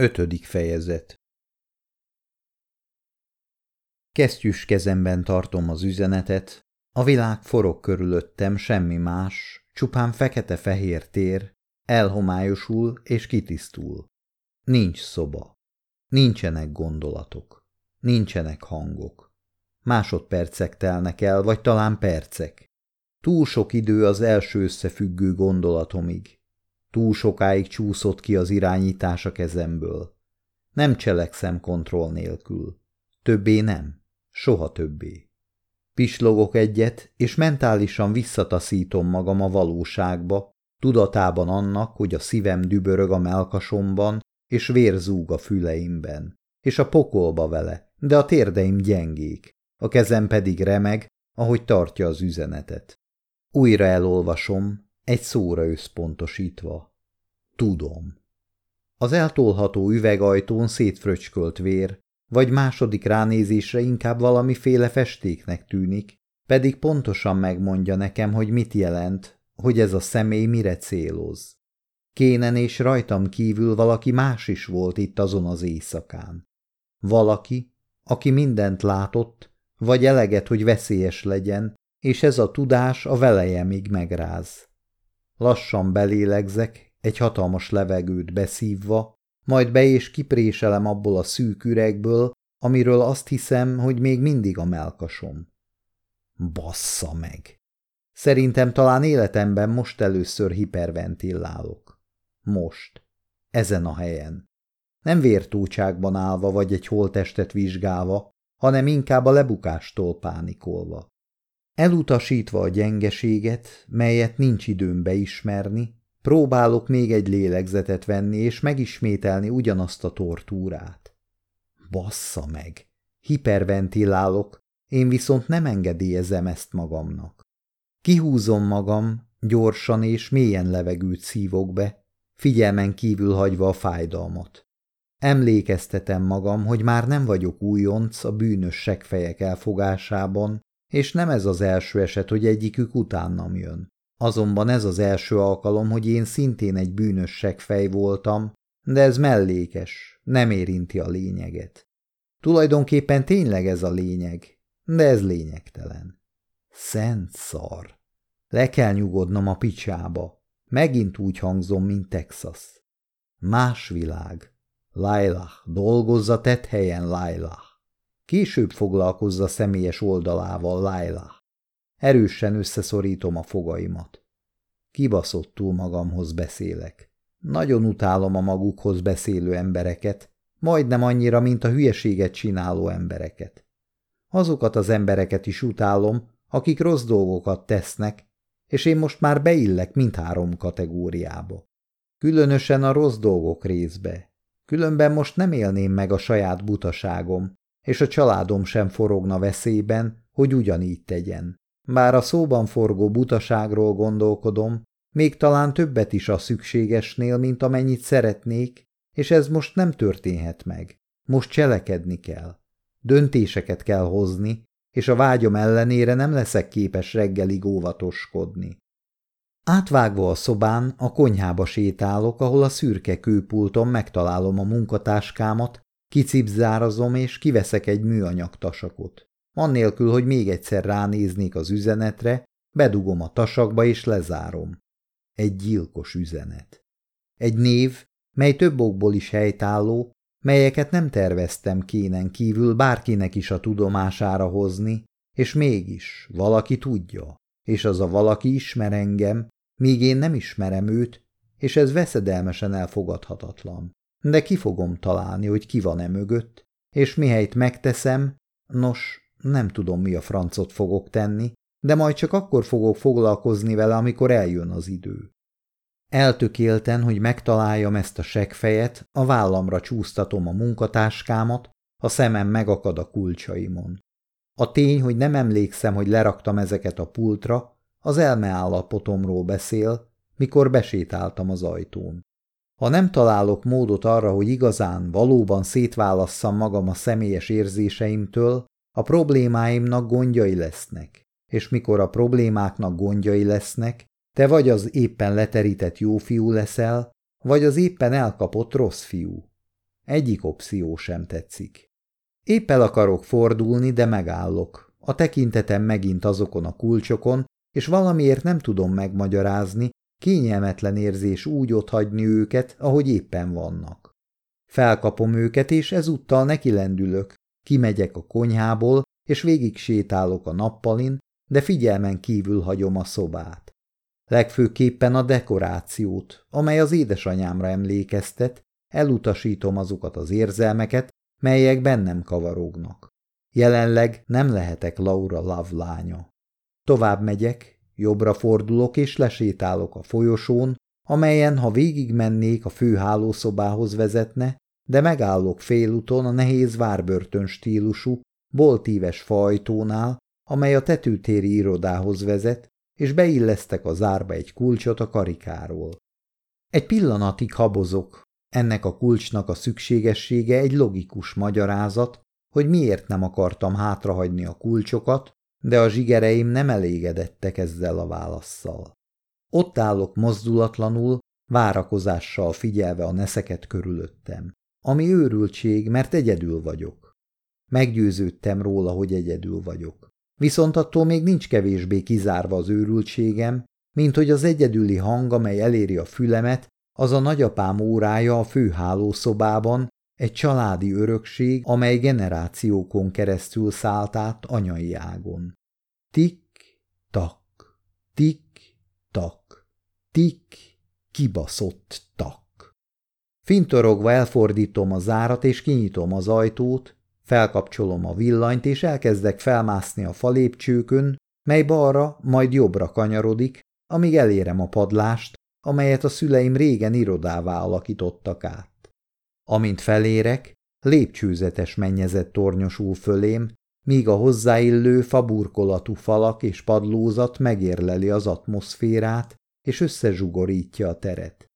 Ötödik fejezet Kesztyűs kezemben tartom az üzenetet, a világ forog körülöttem, semmi más, csupán fekete-fehér tér, elhomályosul és kitisztul. Nincs szoba, nincsenek gondolatok, nincsenek hangok. Másodpercek telnek el, vagy talán percek. Túl sok idő az első összefüggő gondolatomig. Túl sokáig csúszott ki az irányítás a kezemből. Nem cselekszem kontroll nélkül. Többé nem. Soha többé. Pislogok egyet, és mentálisan visszataszítom magam a valóságba, tudatában annak, hogy a szívem dübörög a melkasomban, és vérzúg a füleimben, és a pokolba vele, de a térdeim gyengék, a kezem pedig remeg, ahogy tartja az üzenetet. Újra elolvasom, egy szóra összpontosítva. Tudom. Az eltolható üvegajtón szétfröcskölt vér, vagy második ránézésre inkább valamiféle festéknek tűnik, pedig pontosan megmondja nekem, hogy mit jelent, hogy ez a személy mire céloz. Kénen és rajtam kívül valaki más is volt itt azon az éjszakán. Valaki, aki mindent látott, vagy eleget, hogy veszélyes legyen, és ez a tudás a velejemig megráz. Lassan belélegzek, egy hatalmas levegőt beszívva, majd be és kipréselem abból a szűk üregből, amiről azt hiszem, hogy még mindig a melkasom. Bassza meg! Szerintem talán életemben most először hiperventillálok. Most. Ezen a helyen. Nem vértócságban állva vagy egy holtestet vizsgálva, hanem inkább a lebukástól pánikolva. Elutasítva a gyengeséget, melyet nincs időm beismerni, próbálok még egy lélegzetet venni és megismételni ugyanazt a tortúrát. Bassza meg! Hiperventilálok, én viszont nem engedélyezem ezt magamnak. Kihúzom magam, gyorsan és mélyen levegőt szívok be, figyelmen kívül hagyva a fájdalmat. Emlékeztetem magam, hogy már nem vagyok újonc a bűnös segfejek elfogásában, és nem ez az első eset, hogy egyikük utánam jön. Azonban ez az első alkalom, hogy én szintén egy bűnös segfej voltam, de ez mellékes, nem érinti a lényeget. Tulajdonképpen tényleg ez a lényeg, de ez lényegtelen. Szent szar. Le kell nyugodnom a picsába. Megint úgy hangzom, mint Texas. Más világ. Lailah, dolgozza tett helyen Lailah. Később foglalkozza személyes oldalával Laila. Erősen összeszorítom a fogaimat. Kibaszottul magamhoz beszélek. Nagyon utálom a magukhoz beszélő embereket, majdnem annyira, mint a hülyeséget csináló embereket. Azokat az embereket is utálom, akik rossz dolgokat tesznek, és én most már beillek mindhárom kategóriába. Különösen a rossz dolgok részbe. Különben most nem élném meg a saját butaságom, és a családom sem forogna veszélyben, hogy ugyanígy tegyen. Bár a szóban forgó butaságról gondolkodom, még talán többet is a szükségesnél, mint amennyit szeretnék, és ez most nem történhet meg. Most cselekedni kell. Döntéseket kell hozni, és a vágyom ellenére nem leszek képes reggelig óvatoskodni. Átvágva a szobán, a konyhába sétálok, ahol a szürke kőpulton megtalálom a munkatáskámat, Kicipzárazom és kiveszek egy műanyag tasakot. Annélkül, hogy még egyszer ránéznék az üzenetre, bedugom a tasakba és lezárom. Egy gyilkos üzenet. Egy név, mely több okból is helytálló, melyeket nem terveztem kénen kívül bárkinek is a tudomására hozni, és mégis valaki tudja, és az a valaki ismer engem, míg én nem ismerem őt, és ez veszedelmesen elfogadhatatlan de ki fogom találni, hogy ki van-e mögött, és mihelyt megteszem, nos, nem tudom, mi a francot fogok tenni, de majd csak akkor fogok foglalkozni vele, amikor eljön az idő. Eltökélten, hogy megtaláljam ezt a segfejet, a vállamra csúsztatom a munkatáskámat, a szemem megakad a kulcsaimon. A tény, hogy nem emlékszem, hogy leraktam ezeket a pultra, az elmeállapotomról beszél, mikor besétáltam az ajtón. Ha nem találok módot arra, hogy igazán, valóban szétválasszam magam a személyes érzéseimtől, a problémáimnak gondjai lesznek. És mikor a problémáknak gondjai lesznek, te vagy az éppen leterített jó fiú leszel, vagy az éppen elkapott rossz fiú. Egyik opció sem tetszik. Épp el akarok fordulni, de megállok. A tekintetem megint azokon a kulcsokon, és valamiért nem tudom megmagyarázni, kényelmetlen érzés úgy otthagyni őket, ahogy éppen vannak. Felkapom őket, és ezúttal nekilendülök, kimegyek a konyhából, és végig sétálok a nappalin, de figyelmen kívül hagyom a szobát. Legfőképpen a dekorációt, amely az édesanyámra emlékeztet, elutasítom azokat az érzelmeket, melyek bennem kavarognak. Jelenleg nem lehetek Laura Love lánya. Tovább megyek, jobbra fordulok és lesétálok a folyosón, amelyen, ha végigmennék, a főhálószobához vezetne, de megállok félúton a nehéz várbörtön stílusú, boltíves fajtónál, amely a tetőtéri irodához vezet, és beillesztek a zárba egy kulcsot a karikáról. Egy pillanatig habozok, ennek a kulcsnak a szükségessége egy logikus magyarázat, hogy miért nem akartam hátrahagyni a kulcsokat, de a zsigereim nem elégedettek ezzel a válaszszal. Ott állok mozdulatlanul, várakozással figyelve a neszeket körülöttem. Ami őrültség, mert egyedül vagyok. Meggyőződtem róla, hogy egyedül vagyok. Viszont attól még nincs kevésbé kizárva az őrültségem, mint hogy az egyedüli hang, amely eléri a fülemet, az a nagyapám órája a főhálószobában, egy családi örökség, amely generációkon keresztül szállt át anyai ágon. Tik-tak, tik-tak, tik, kibaszott tak. Fintorogva elfordítom a zárat és kinyitom az ajtót, felkapcsolom a villanyt és elkezdek felmászni a falépcsőkön, mely balra, majd jobbra kanyarodik, amíg elérem a padlást, amelyet a szüleim régen irodává alakítottak át. Amint felérek, lépcsőzetes mennyezet tornyosul fölém, míg a hozzáillő faburkolatú falak és padlózat megérleli az atmoszférát, és összezsugorítja a teret.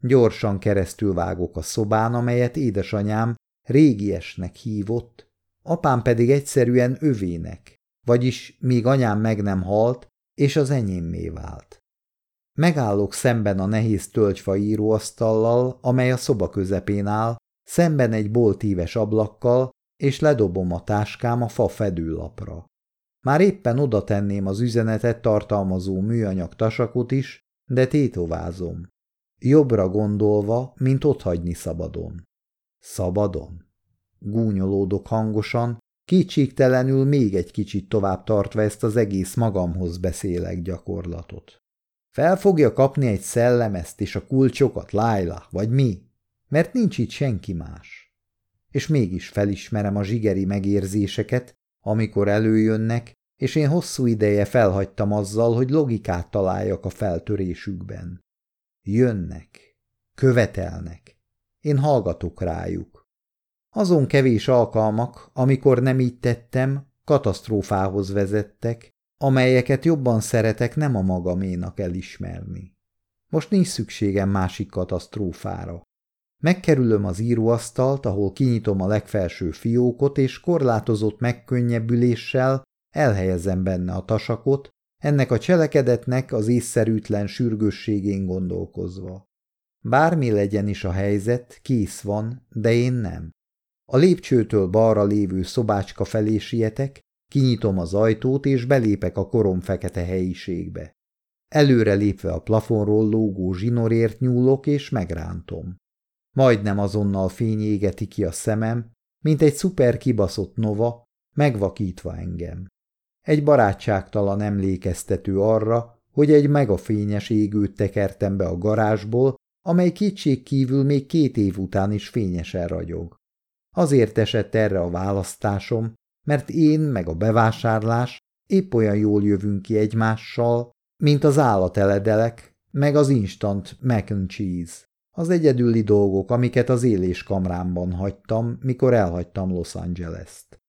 Gyorsan keresztül vágok a szobán, amelyet édesanyám régiesnek hívott, apám pedig egyszerűen övének, vagyis míg anyám meg nem halt, és az enyémmé vált. Megállok szemben a nehéz tölgyfa íróasztallal, amely a szoba közepén áll, szemben egy boltíves ablakkal, és ledobom a táskám a fa fedőlapra. Már éppen oda tenném az üzenetet tartalmazó műanyag tasakot is, de tétovázom. Jobbra gondolva, mint otthagyni szabadon. Szabadon? Gúnyolódok hangosan, kétségtelenül még egy kicsit tovább tartva ezt az egész magamhoz beszélek gyakorlatot. Fel fogja kapni egy szellemezt és a kulcsokat, Lájla, vagy mi? Mert nincs itt senki más. És mégis felismerem a zsigeri megérzéseket, amikor előjönnek, és én hosszú ideje felhagytam azzal, hogy logikát találjak a feltörésükben. Jönnek, követelnek, én hallgatok rájuk. Azon kevés alkalmak, amikor nem így tettem, katasztrófához vezettek, amelyeket jobban szeretek nem a magaménak elismerni. Most nincs szükségem másik katasztrófára. Megkerülöm az íróasztalt, ahol kinyitom a legfelső fiókot, és korlátozott megkönnyebbüléssel elhelyezem benne a tasakot, ennek a cselekedetnek az észszerűtlen sürgősségén gondolkozva. Bármi legyen is a helyzet, kész van, de én nem. A lépcsőtől balra lévő szobácska felé sietek, kinyitom az ajtót, és belépek a korom fekete helyiségbe. Előre lépve a plafonról lógó zsinorért nyúlok, és megrántom. Majdnem azonnal fény égeti ki a szemem, mint egy szuper kibaszott nova, megvakítva engem. Egy barátságtalan emlékeztető arra, hogy egy megafényes égőt tekertem be a garázsból, amely kétség kívül még két év után is fényesen ragyog. Azért esett erre a választásom, mert én meg a bevásárlás épp olyan jól jövünk ki egymással, mint az állateledelek, meg az instant mac and cheese. Az egyedüli dolgok, amiket az éléskamrámban hagytam, mikor elhagytam Los Angeles-t.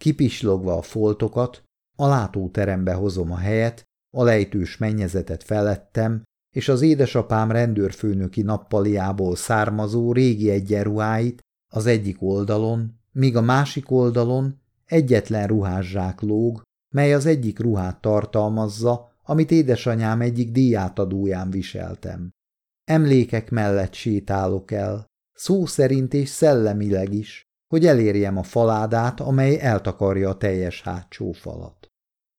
Kipislogva a foltokat, a látóterembe hozom a helyet, a lejtős mennyezetet felettem, és az édesapám rendőrfőnöki nappaliából származó régi egyenruháit az egyik oldalon, míg a másik oldalon egyetlen ruhászsák lóg, mely az egyik ruhát tartalmazza, amit édesanyám egyik díjátadóján viseltem. Emlékek mellett sétálok el, szó szerint és szellemileg is, hogy elérjem a faládát, amely eltakarja a teljes hátsó falat.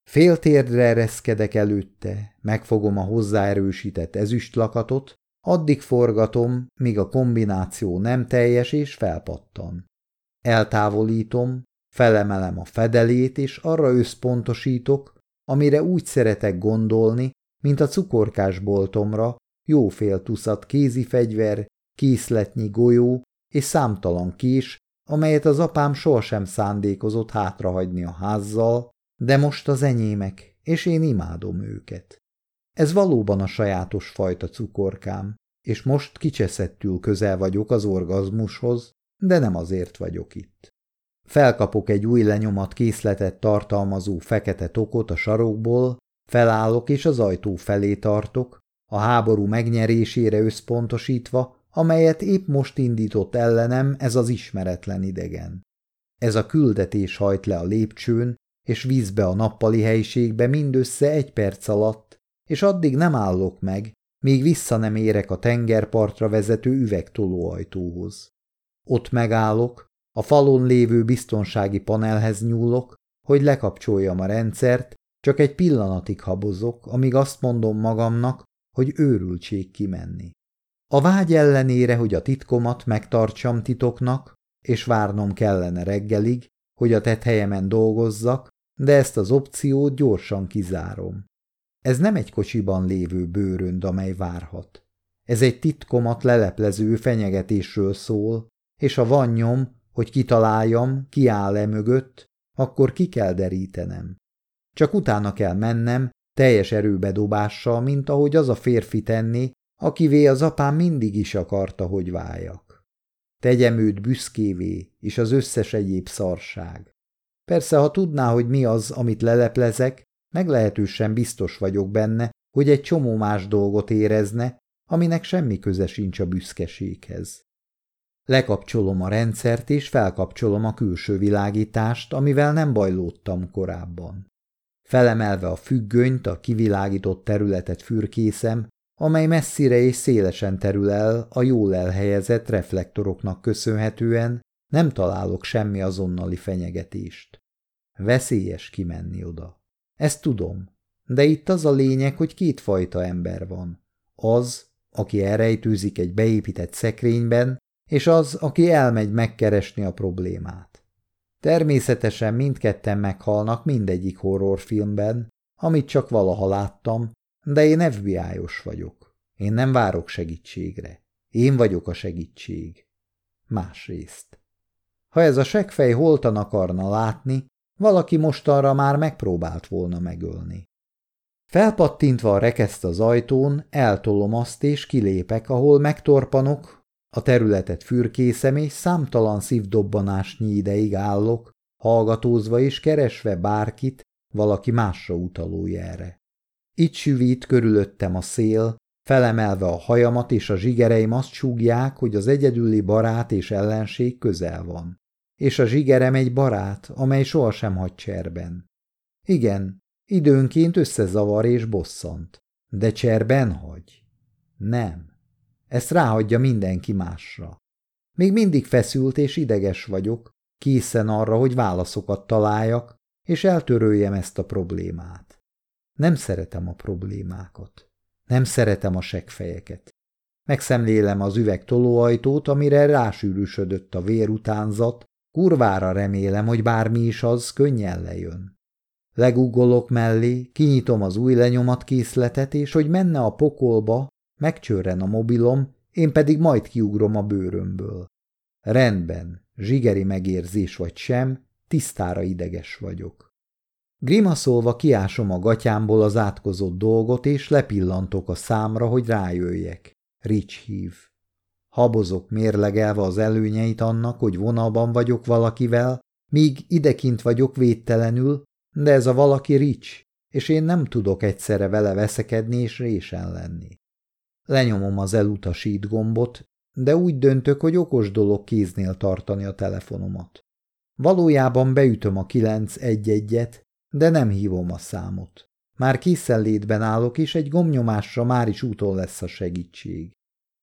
Féltérdre ereszkedek előtte, megfogom a hozzáerősített ezüstlakatot, addig forgatom, míg a kombináció nem teljes és felpattan. Eltávolítom, felemelem a fedelét, és arra összpontosítok, amire úgy szeretek gondolni, mint a cukorkás boltomra, jó fél tuszat kézi fegyver, készletnyi golyó és számtalan kés, amelyet az apám sohasem szándékozott hátrahagyni a házzal, de most az enyémek, és én imádom őket. Ez valóban a sajátos fajta cukorkám, és most kicseszettül közel vagyok az orgazmushoz, de nem azért vagyok itt. Felkapok egy új lenyomat készletet tartalmazó fekete tokot a sarokból, felállok és az ajtó felé tartok, a háború megnyerésére összpontosítva, amelyet épp most indított ellenem ez az ismeretlen idegen. Ez a küldetés hajt le a lépcsőn, és vízbe a nappali helyiségbe mindössze egy perc alatt, és addig nem állok meg, míg vissza nem érek a tengerpartra vezető üvegtolóajtóhoz. Ott megállok, a falon lévő biztonsági panelhez nyúlok, hogy lekapcsoljam a rendszert, csak egy pillanatig habozok, amíg azt mondom magamnak, hogy őrültség kimenni. A vágy ellenére, hogy a titkomat megtartsam titoknak, és várnom kellene reggelig, hogy a tethelyemen dolgozzak, de ezt az opciót gyorsan kizárom. Ez nem egy kocsiban lévő bőrönd, amely várhat. Ez egy titkomat leleplező fenyegetésről szól, és ha van nyom, hogy kitaláljam, ki áll-e mögött, akkor ki kell derítenem. Csak utána kell mennem, teljes erőbedobással, mint ahogy az a férfi tenni, akivé az apám mindig is akarta, hogy váljak. Tegyem őt büszkévé, és az összes egyéb szarság. Persze, ha tudná, hogy mi az, amit leleplezek, meglehetősen biztos vagyok benne, hogy egy csomó más dolgot érezne, aminek semmi köze sincs a büszkeséghez. Lekapcsolom a rendszert, és felkapcsolom a külső világítást, amivel nem bajlódtam korábban. Felemelve a függönyt, a kivilágított területet fürkészem, amely messzire és szélesen terül el a jól elhelyezett reflektoroknak köszönhetően, nem találok semmi azonnali fenyegetést. Veszélyes kimenni oda. Ezt tudom, de itt az a lényeg, hogy kétfajta ember van. Az, aki elrejtőzik egy beépített szekrényben, és az, aki elmegy megkeresni a problémát. Természetesen mindketten meghalnak mindegyik horrorfilmben, amit csak valaha láttam, de én FBI-os vagyok. Én nem várok segítségre. Én vagyok a segítség. Másrészt. Ha ez a segfej holtan akarna látni, valaki mostanra már megpróbált volna megölni. Felpattintva a rekeszt az ajtón, eltolom azt és kilépek, ahol megtorpanok, a területet fürkészem és számtalan szívdobbanásnyi ideig állok, hallgatózva és keresve bárkit, valaki másra utaló jelre. Itt süvít körülöttem a szél, felemelve a hajamat és a zsigereim azt súgják, hogy az egyedüli barát és ellenség közel van. És a zsigerem egy barát, amely sohasem hagy cserben. Igen, időnként összezavar és bosszant, de cserben hagy. Nem. Ezt ráhagyja mindenki másra. Még mindig feszült és ideges vagyok, készen arra, hogy válaszokat találjak, és eltöröljem ezt a problémát. Nem szeretem a problémákat. Nem szeretem a segfejeket. Megszemlélem az üveg tolóajtót, amire rásűrűsödött a vérutánzat, kurvára remélem, hogy bármi is az könnyen lejön. Legugolok mellé, kinyitom az új lenyomat készletet, és hogy menne a pokolba, megcsörren a mobilom, én pedig majd kiugrom a bőrömből. Rendben, zsigeri megérzés vagy sem, tisztára ideges vagyok. Grimaszolva kiásom a gatyámból az átkozott dolgot, és lepillantok a számra, hogy rájöjjek. Rich hív. Habozok mérlegelve az előnyeit annak, hogy vonalban vagyok valakivel, míg idekint vagyok védtelenül, de ez a valaki Rich, és én nem tudok egyszerre vele veszekedni és résen lenni. Lenyomom az elutasít gombot, de úgy döntök, hogy okos dolog kéznél tartani a telefonomat. Valójában beütöm a 911-et, de nem hívom a számot. Már készenlétben állok, és egy gomnyomásra már is úton lesz a segítség.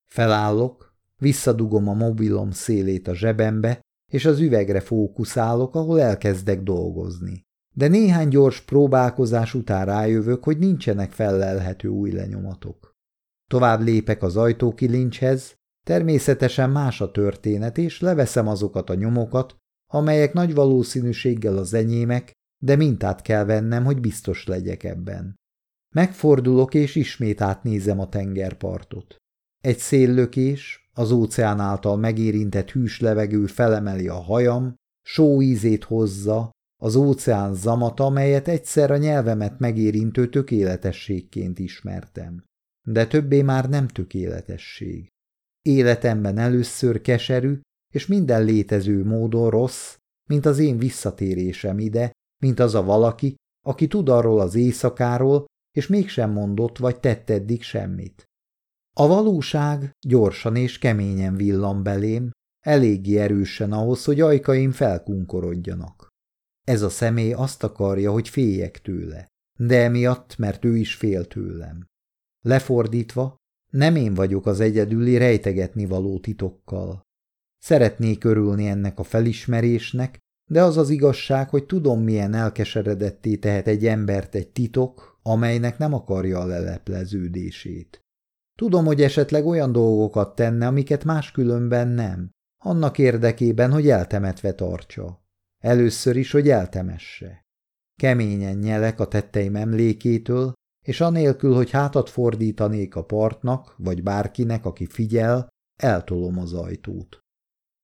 Felállok, Visszadugom a mobilom szélét a zsebembe, és az üvegre fókuszálok, ahol elkezdek dolgozni. De néhány gyors próbálkozás után rájövök, hogy nincsenek fellelhető új lenyomatok. Tovább lépek az ajtókilincshez, természetesen más a történet, és leveszem azokat a nyomokat, amelyek nagy valószínűséggel az enyémek, de mintát kell vennem, hogy biztos legyek ebben. Megfordulok, és ismét átnézem a tengerpartot. Egy széllökés, az óceán által megérintett hűs levegő felemeli a hajam, só ízét hozza, az óceán zamata, amelyet egyszer a nyelvemet megérintő tökéletességként ismertem. De többé már nem tökéletesség. Életemben először keserű, és minden létező módon rossz, mint az én visszatérésem ide, mint az a valaki, aki tud arról az éjszakáról, és mégsem mondott vagy tett eddig semmit. A valóság gyorsan és keményen villan belém, eléggé erősen ahhoz, hogy ajkaim felkunkorodjanak. Ez a személy azt akarja, hogy féljek tőle, de emiatt, mert ő is fél tőlem. Lefordítva, nem én vagyok az egyedüli rejtegetni való titokkal. Szeretnék örülni ennek a felismerésnek, de az az igazság, hogy tudom, milyen elkeseredetté tehet egy embert egy titok, amelynek nem akarja a lelepleződését. Tudom, hogy esetleg olyan dolgokat tenne, amiket máskülönben nem, annak érdekében, hogy eltemetve tartsa. Először is, hogy eltemesse. Keményen nyelek a tetteim emlékétől, és anélkül, hogy hátat fordítanék a partnak, vagy bárkinek, aki figyel, eltolom az ajtót.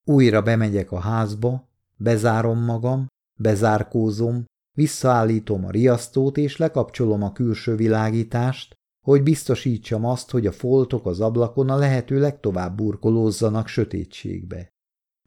Újra bemegyek a házba, bezárom magam, bezárkózom, visszaállítom a riasztót és lekapcsolom a külső világítást, hogy biztosítsam azt, hogy a foltok az ablakon a lehető legtovább burkolózzanak sötétségbe.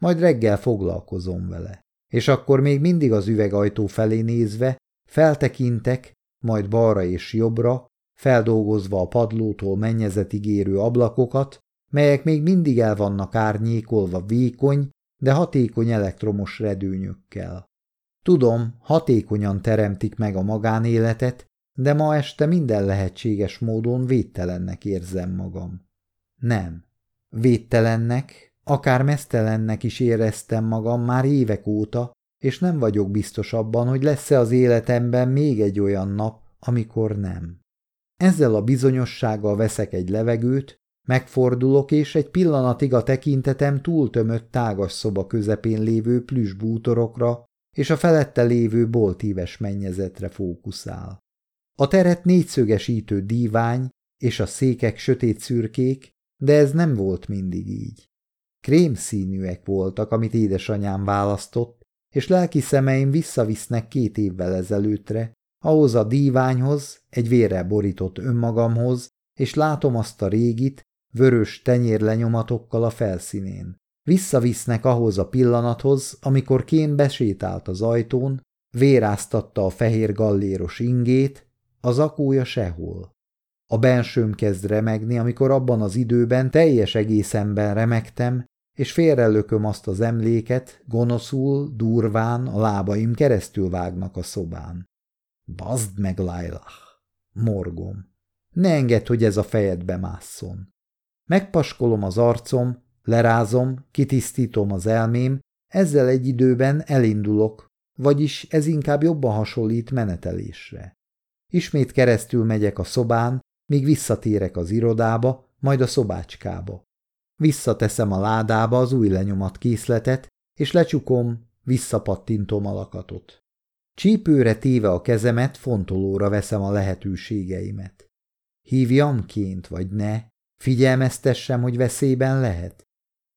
Majd reggel foglalkozom vele. És akkor még mindig az üvegajtó felé nézve feltekintek, majd balra és jobbra, feldolgozva a padlótól mennyezetig érő ablakokat, melyek még mindig el vannak árnyékolva vékony, de hatékony elektromos redőnyökkel. Tudom, hatékonyan teremtik meg a magánéletet, de ma este minden lehetséges módon védtelennek érzem magam. Nem. Védtelennek, akár mesztelennek is éreztem magam már évek óta, és nem vagyok biztos abban, hogy lesz-e az életemben még egy olyan nap, amikor nem. Ezzel a bizonyossággal veszek egy levegőt, megfordulok, és egy pillanatig a tekintetem túltömött tágas szoba közepén lévő plüss bútorokra és a felette lévő boltíves mennyezetre fókuszál. A teret négyszögesítő dívány és a székek sötét szürkék, de ez nem volt mindig így. Krém színűek voltak, amit édesanyám választott, és lelki szemeim visszavisznek két évvel ezelőttre, ahhoz a díványhoz, egy vérre borított önmagamhoz, és látom azt a régit, vörös tenyérlenyomatokkal a felszínén. Visszavisznek ahhoz a pillanathoz, amikor Kén besétált az ajtón, véráztatta a fehér galléros ingét, az akója sehol. A bensőm kezd remegni, amikor abban az időben teljes egészemben remegtem, és félrelököm azt az emléket, gonoszul, durván a lábaim keresztül vágnak a szobán. Bazd meg, Lailah! Morgom. Ne engedd, hogy ez a fejedbe másszon. Megpaskolom az arcom, lerázom, kitisztítom az elmém, ezzel egy időben elindulok, vagyis ez inkább jobban hasonlít menetelésre. Ismét keresztül megyek a szobán, míg visszatérek az irodába, majd a szobácskába. Visszateszem a ládába az új lenyomat készletet, és lecsukom, visszapattintom a lakatot. Csípőre téve a kezemet, fontolóra veszem a lehetőségeimet. Hívjam ként, vagy ne, figyelmeztessem, hogy veszélyben lehet.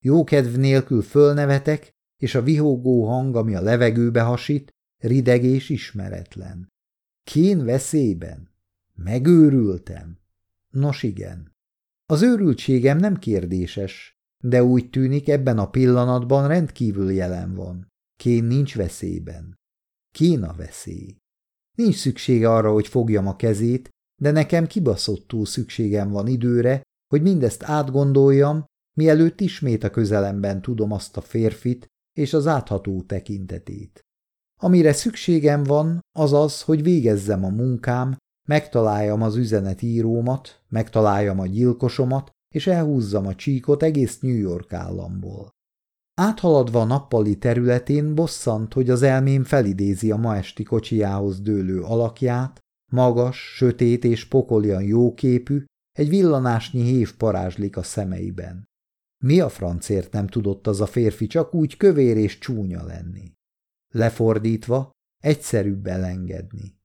Jókedv nélkül fölnevetek, és a vihógó hang, ami a levegőbe hasít, rideg és ismeretlen. Kén veszélyben? Megőrültem? Nos igen. Az őrültségem nem kérdéses, de úgy tűnik ebben a pillanatban rendkívül jelen van. Kén nincs veszélyben. Kén a veszély. Nincs szüksége arra, hogy fogjam a kezét, de nekem kibaszottul szükségem van időre, hogy mindezt átgondoljam, mielőtt ismét a közelemben tudom azt a férfit és az átható tekintetét. Amire szükségem van, az az, hogy végezzem a munkám, megtaláljam az üzenetírómat, megtaláljam a gyilkosomat, és elhúzzam a csíkot egész New York államból. Áthaladva a nappali területén bosszant, hogy az elmém felidézi a ma esti kocsijához dőlő alakját, magas, sötét és pokolian jóképű, egy villanásnyi hév parázslik a szemeiben. Mi a francért nem tudott az a férfi csak úgy kövér és csúnya lenni? Lefordítva, egyszerűbb elengedni.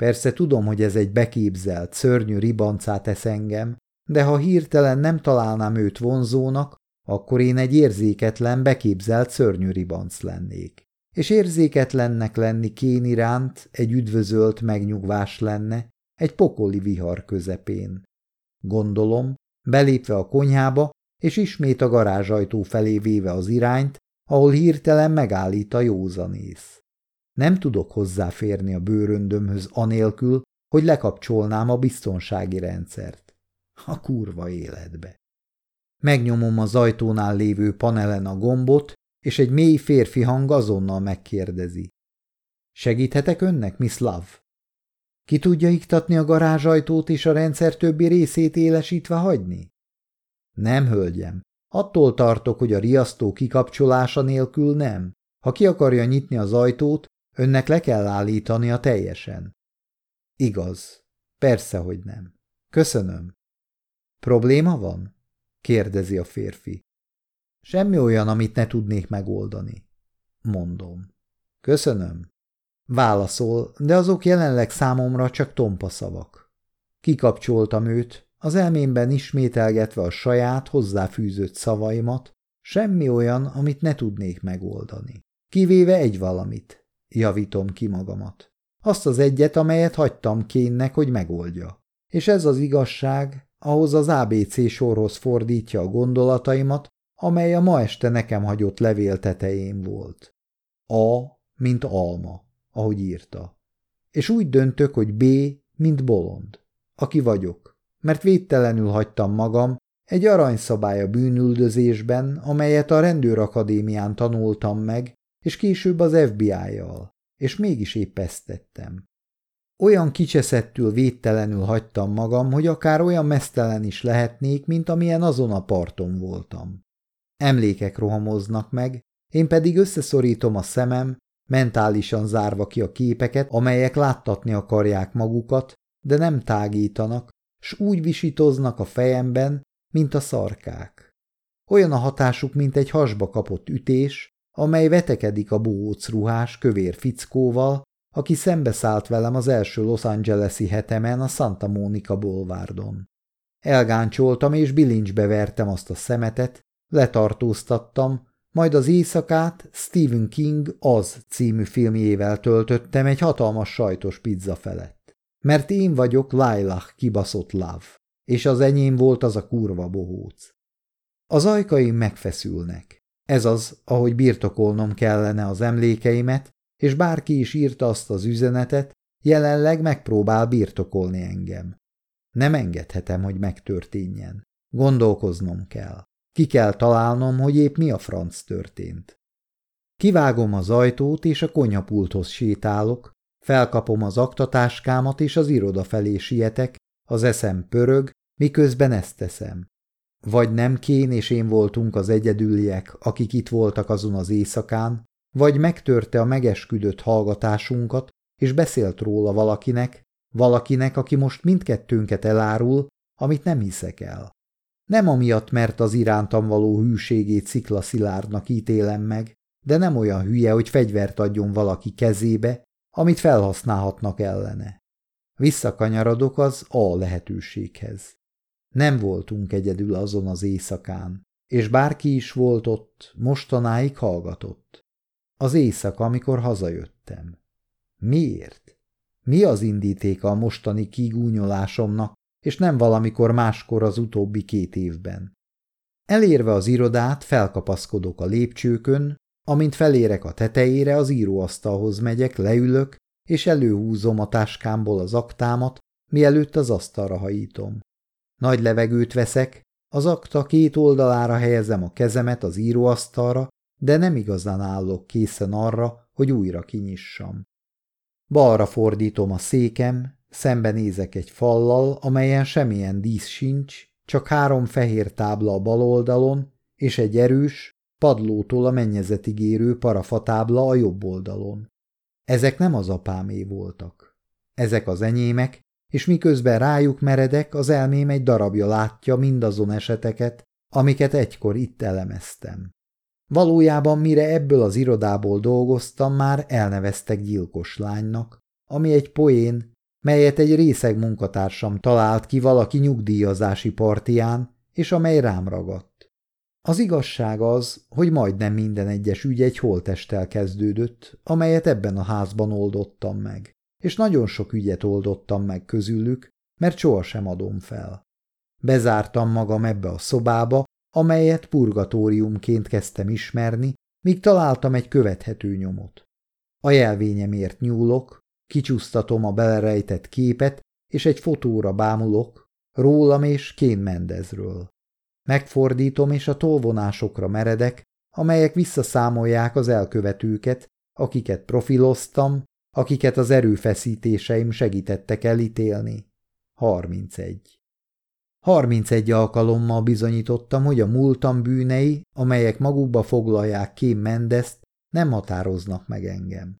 Persze tudom, hogy ez egy beképzelt, szörnyű ribancát tesz engem, de ha hirtelen nem találnám őt vonzónak, akkor én egy érzéketlen, beképzelt szörnyű ribanc lennék. És érzéketlennek lenni kén iránt egy üdvözölt megnyugvás lenne, egy pokoli vihar közepén. Gondolom, belépve a konyhába, és ismét a garázsajtó felé véve az irányt, ahol hirtelen megállít a józanész. Nem tudok hozzáférni a bőröndömhöz anélkül, hogy lekapcsolnám a biztonsági rendszert. A kurva életbe. Megnyomom az ajtónál lévő panelen a gombot, és egy mély férfi hang azonnal megkérdezi. Segíthetek önnek, Miss Love? Ki tudja iktatni a garázsajtót és a rendszer többi részét élesítve hagyni? Nem, hölgyem. Attól tartok, hogy a riasztó kikapcsolása nélkül nem. Ha ki akarja nyitni az ajtót, önnek le kell állítania teljesen. Igaz. Persze, hogy nem. Köszönöm. Probléma van? kérdezi a férfi. Semmi olyan, amit ne tudnék megoldani. Mondom. Köszönöm. Válaszol, de azok jelenleg számomra csak tompa szavak. Kikapcsoltam őt, az elmémben ismételgetve a saját hozzáfűzött szavaimat, semmi olyan, amit ne tudnék megoldani. Kivéve egy valamit, javítom ki magamat. Azt az egyet, amelyet hagytam kénnek, hogy megoldja. És ez az igazság, ahhoz az ABC sorhoz fordítja a gondolataimat, amely a ma este nekem hagyott levél tetején volt. A, mint alma, ahogy írta. És úgy döntök, hogy B, mint bolond, aki vagyok, mert védtelenül hagytam magam egy aranyszabály a bűnüldözésben, amelyet a rendőrakadémián tanultam meg, és később az FBI-jal, és mégis épp ezt tettem. Olyan kicseszettül védtelenül hagytam magam, hogy akár olyan mesztelen is lehetnék, mint amilyen azon a parton voltam. Emlékek rohamoznak meg, én pedig összeszorítom a szemem, mentálisan zárva ki a képeket, amelyek láttatni akarják magukat, de nem tágítanak, s úgy visítoznak a fejemben, mint a szarkák. Olyan a hatásuk, mint egy hasba kapott ütés, amely vetekedik a bohóc ruhás, kövér fickóval, aki szembeszállt velem az első Los Angeles-i hetemen a Santa Monica Boulevardon. Elgáncsoltam és bilincsbe vertem azt a szemetet, letartóztattam, majd az éjszakát Stephen King Az című filmjével töltöttem egy hatalmas sajtos pizza felett. Mert én vagyok Lailah kibaszott Love, és az enyém volt az a kurva bohóc. Az ajkaim megfeszülnek. Ez az, ahogy birtokolnom kellene az emlékeimet, és bárki is írta azt az üzenetet, jelenleg megpróbál birtokolni engem. Nem engedhetem, hogy megtörténjen. Gondolkoznom kell. Ki kell találnom, hogy épp mi a franc történt. Kivágom az ajtót, és a konyhapulthoz sétálok, felkapom az aktatáskámat, és az iroda felé sietek, az eszem pörög, miközben ezt teszem. Vagy nem Kén és én voltunk az egyedüliek, akik itt voltak azon az éjszakán, vagy megtörte a megesküdött hallgatásunkat, és beszélt róla valakinek, valakinek, aki most mindkettőnket elárul, amit nem hiszek el. Nem amiatt, mert az irántam való hűségét sziklaszilárdnak ítélem meg, de nem olyan hülye, hogy fegyvert adjon valaki kezébe, amit felhasználhatnak ellene. Visszakanyarodok az A lehetőséghez. Nem voltunk egyedül azon az éjszakán, és bárki is volt ott, mostanáig hallgatott. Az éjszaka, amikor hazajöttem. Miért? Mi az indítéka a mostani kigúnyolásomnak, és nem valamikor máskor az utóbbi két évben? Elérve az irodát, felkapaszkodok a lépcsőkön, amint felérek a tetejére, az íróasztalhoz megyek, leülök, és előhúzom a táskámból az aktámat, mielőtt az asztalra hajítom. Nagy levegőt veszek, az akta két oldalára helyezem a kezemet az íróasztalra, de nem igazán állok készen arra, hogy újra kinyissam. Balra fordítom a székem, szembenézek egy fallal, amelyen semmilyen dísz sincs, csak három fehér tábla a bal oldalon, és egy erős, padlótól a mennyezetig érő parafatábla a jobb oldalon. Ezek nem az apámé voltak. Ezek az enyémek, és miközben rájuk meredek, az elmém egy darabja látja mindazon eseteket, amiket egykor itt elemeztem. Valójában mire ebből az irodából dolgoztam, már elneveztek gyilkos lánynak, ami egy poén, melyet egy részeg munkatársam talált ki valaki nyugdíjazási partián, és amely rám ragadt. Az igazság az, hogy majdnem minden egyes ügy egy holtesttel kezdődött, amelyet ebben a házban oldottam meg, és nagyon sok ügyet oldottam meg közülük, mert sohasem adom fel. Bezártam magam ebbe a szobába, amelyet purgatóriumként kezdtem ismerni, míg találtam egy követhető nyomot. A jelvényemért nyúlok, kicsúsztatom a belerejtett képet, és egy fotóra bámulok, rólam és Kén Mendezről. Megfordítom, és a tolvonásokra meredek, amelyek visszaszámolják az elkövetőket, akiket profiloztam, akiket az erőfeszítéseim segítettek elítélni. 31. 31 alkalommal bizonyítottam, hogy a múltam bűnei, amelyek magukba foglalják Kém Mendezt, nem határoznak meg engem.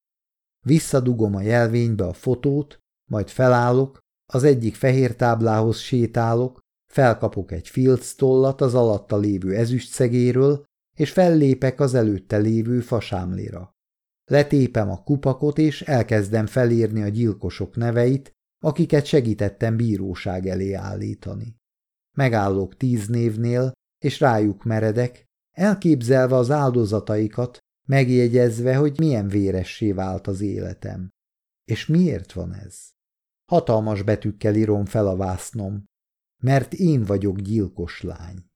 Visszadugom a jelvénybe a fotót, majd felállok, az egyik fehér táblához sétálok, felkapok egy filctollat az alatta lévő ezüstszegéről, és fellépek az előtte lévő fasámlira. Letépem a kupakot, és elkezdem felírni a gyilkosok neveit, akiket segítettem bíróság elé állítani. Megállok tíz névnél, és rájuk meredek, elképzelve az áldozataikat, megjegyezve, hogy milyen véressé vált az életem. És miért van ez? Hatalmas betűkkel írom fel a vásznom, mert én vagyok gyilkos lány.